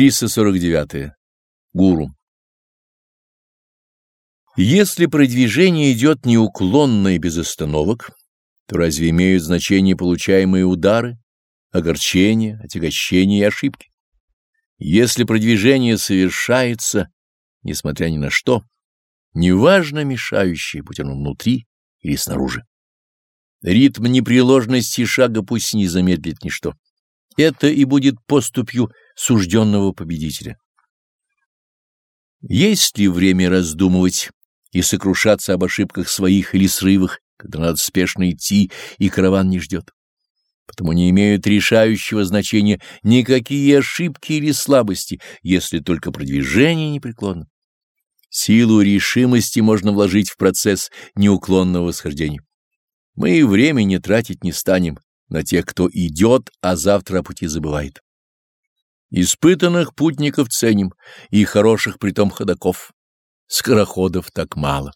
349. -е. Гуру. Если продвижение идет неуклонно и без остановок, то разве имеют значение получаемые удары, огорчения, отягощения и ошибки? Если продвижение совершается, несмотря ни на что, неважно мешающее, будь оно внутри или снаружи. Ритм непреложности шага пусть не замедлит ничто. Это и будет поступью сужденного победителя. Есть ли время раздумывать и сокрушаться об ошибках своих или срывах, когда надо спешно идти, и караван не ждет? Потому не имеют решающего значения никакие ошибки или слабости, если только продвижение непреклонно. Силу решимости можно вложить в процесс неуклонного восхождения. Мы и времени тратить не станем на тех, кто идет, а завтра о пути забывает. Испытанных путников ценим и хороших притом ходаков. Скороходов так мало.